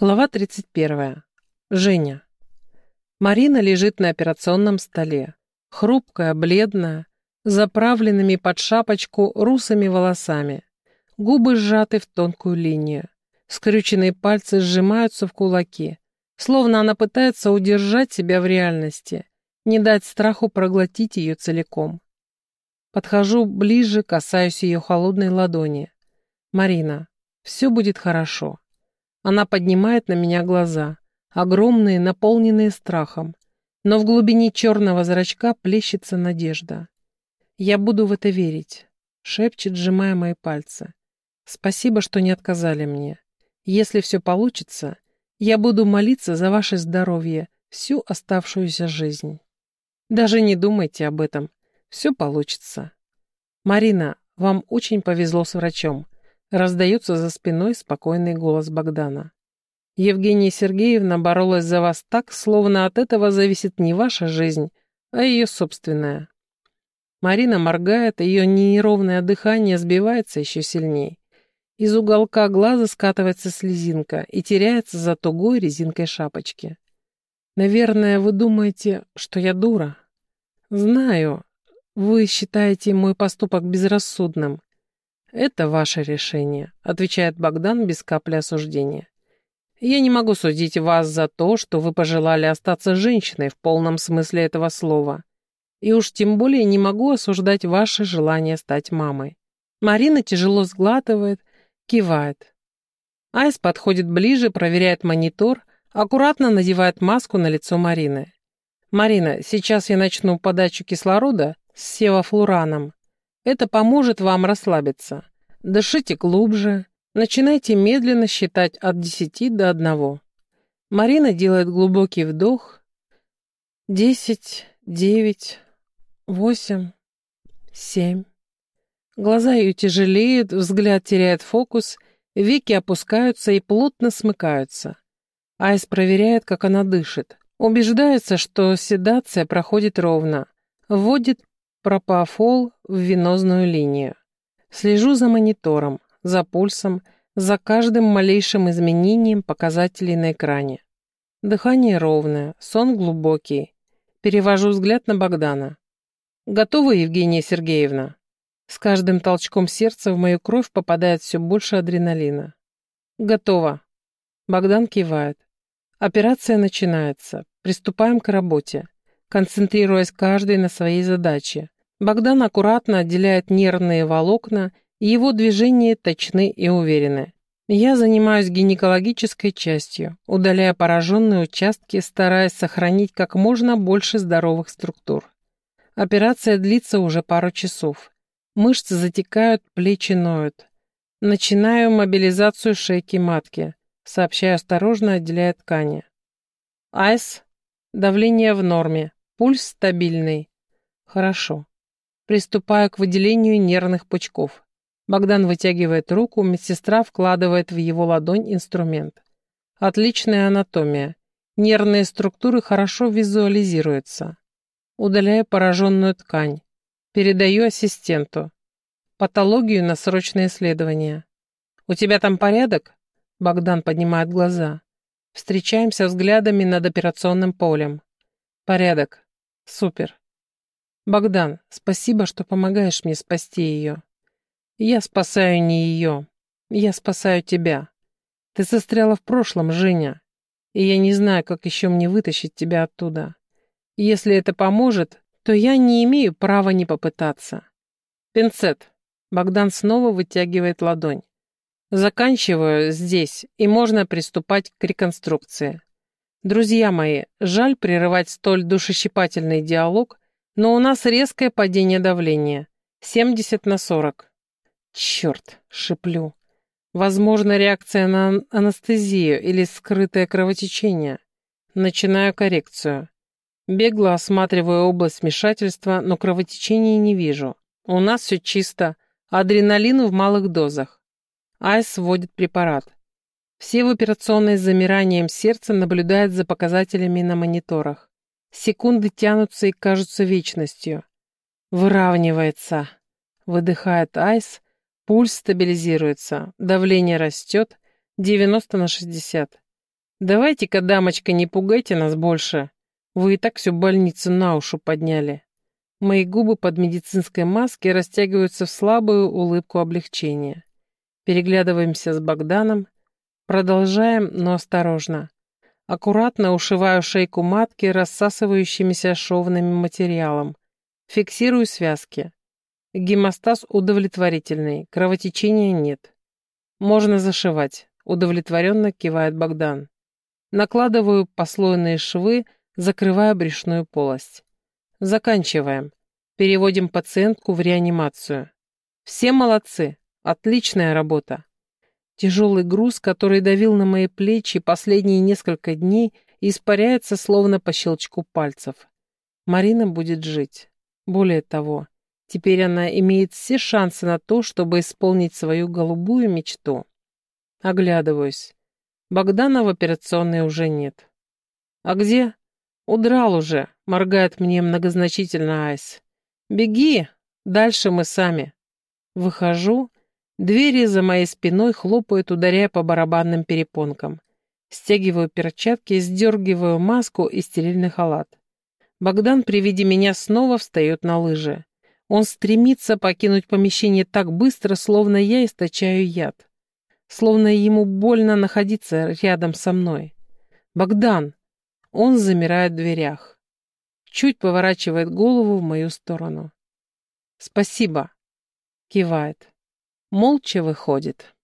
Глава 31. Женя. Марина лежит на операционном столе. Хрупкая, бледная, заправленными под шапочку русыми волосами. Губы сжаты в тонкую линию. Скрюченные пальцы сжимаются в кулаки. Словно она пытается удержать себя в реальности, не дать страху проглотить ее целиком. Подхожу ближе, касаюсь ее холодной ладони. «Марина, все будет хорошо». Она поднимает на меня глаза, огромные, наполненные страхом, но в глубине черного зрачка плещется надежда. «Я буду в это верить», — шепчет, сжимая мои пальцы. «Спасибо, что не отказали мне. Если все получится, я буду молиться за ваше здоровье всю оставшуюся жизнь. Даже не думайте об этом. Все получится. Марина, вам очень повезло с врачом. Раздается за спиной спокойный голос Богдана. Евгения Сергеевна боролась за вас так, словно от этого зависит не ваша жизнь, а ее собственная. Марина моргает, ее неровное дыхание сбивается еще сильнее. Из уголка глаза скатывается слезинка и теряется за тугой резинкой шапочки. «Наверное, вы думаете, что я дура?» «Знаю. Вы считаете мой поступок безрассудным. «Это ваше решение», — отвечает Богдан без капли осуждения. «Я не могу судить вас за то, что вы пожелали остаться женщиной в полном смысле этого слова. И уж тем более не могу осуждать ваше желание стать мамой». Марина тяжело сглатывает, кивает. Айс подходит ближе, проверяет монитор, аккуратно надевает маску на лицо Марины. «Марина, сейчас я начну подачу кислорода с севафлураном. Это поможет вам расслабиться. Дышите глубже. Начинайте медленно считать от 10 до 1. Марина делает глубокий вдох. 10, 9, 8, 7. Глаза ее тяжелеют, взгляд теряет фокус, веки опускаются и плотно смыкаются. Айс проверяет, как она дышит. Убеждается, что седация проходит ровно. Вводит пропофол в венозную линию. Слежу за монитором, за пульсом, за каждым малейшим изменением показателей на экране. Дыхание ровное, сон глубокий. Перевожу взгляд на Богдана. «Готова, Евгения Сергеевна?» С каждым толчком сердца в мою кровь попадает все больше адреналина. «Готово». Богдан кивает. Операция начинается. Приступаем к работе, концентрируясь каждый на своей задаче. Богдан аккуратно отделяет нервные волокна, и его движения точны и уверены. Я занимаюсь гинекологической частью, удаляя пораженные участки, стараясь сохранить как можно больше здоровых структур. Операция длится уже пару часов. Мышцы затекают, плечи ноют. Начинаю мобилизацию шейки матки. Сообщаю осторожно, отделяя ткани. Айс. Давление в норме. Пульс стабильный. Хорошо. Приступаю к выделению нервных пучков. Богдан вытягивает руку, медсестра вкладывает в его ладонь инструмент. Отличная анатомия. Нервные структуры хорошо визуализируются. Удаляю пораженную ткань. Передаю ассистенту. Патологию на срочное исследование. «У тебя там порядок?» Богдан поднимает глаза. Встречаемся взглядами над операционным полем. «Порядок. Супер. «Богдан, спасибо, что помогаешь мне спасти ее. Я спасаю не ее. Я спасаю тебя. Ты застряла в прошлом, Женя, и я не знаю, как еще мне вытащить тебя оттуда. Если это поможет, то я не имею права не попытаться. Пинцет. Богдан снова вытягивает ладонь. Заканчиваю здесь, и можно приступать к реконструкции. Друзья мои, жаль прерывать столь душещипательный диалог, но у нас резкое падение давления. 70 на 40. Черт, шиплю. Возможно, реакция на анестезию или скрытое кровотечение. Начинаю коррекцию. Бегло осматриваю область вмешательства, но кровотечения не вижу. У нас все чисто. Адреналин в малых дозах. Айс вводит препарат. Все в операционной с замиранием сердца наблюдают за показателями на мониторах. Секунды тянутся и кажутся вечностью. Выравнивается. Выдыхает айс, пульс стабилизируется, давление растет, 90 на 60. Давайте-ка, дамочка, не пугайте нас больше. Вы и так всю больницу на уши подняли. Мои губы под медицинской маской растягиваются в слабую улыбку облегчения. Переглядываемся с Богданом. Продолжаем, но осторожно. Аккуратно ушиваю шейку матки рассасывающимися шовным материалом. Фиксирую связки. Гемостаз удовлетворительный, кровотечения нет. Можно зашивать, удовлетворенно кивает Богдан. Накладываю послойные швы, закрывая брюшную полость. Заканчиваем. Переводим пациентку в реанимацию. Все молодцы. Отличная работа. Тяжелый груз, который давил на мои плечи последние несколько дней, испаряется словно по щелчку пальцев. Марина будет жить. Более того, теперь она имеет все шансы на то, чтобы исполнить свою голубую мечту. Оглядываюсь. Богдана в операционной уже нет. «А где?» «Удрал уже», — моргает мне многозначительно Айс. «Беги, дальше мы сами». Выхожу Двери за моей спиной хлопают, ударяя по барабанным перепонкам. Стягиваю перчатки, сдергиваю маску и стерильный халат. Богдан при виде меня снова встает на лыжи. Он стремится покинуть помещение так быстро, словно я источаю яд. Словно ему больно находиться рядом со мной. «Богдан!» Он замирает в дверях. Чуть поворачивает голову в мою сторону. «Спасибо!» Кивает молча выходит.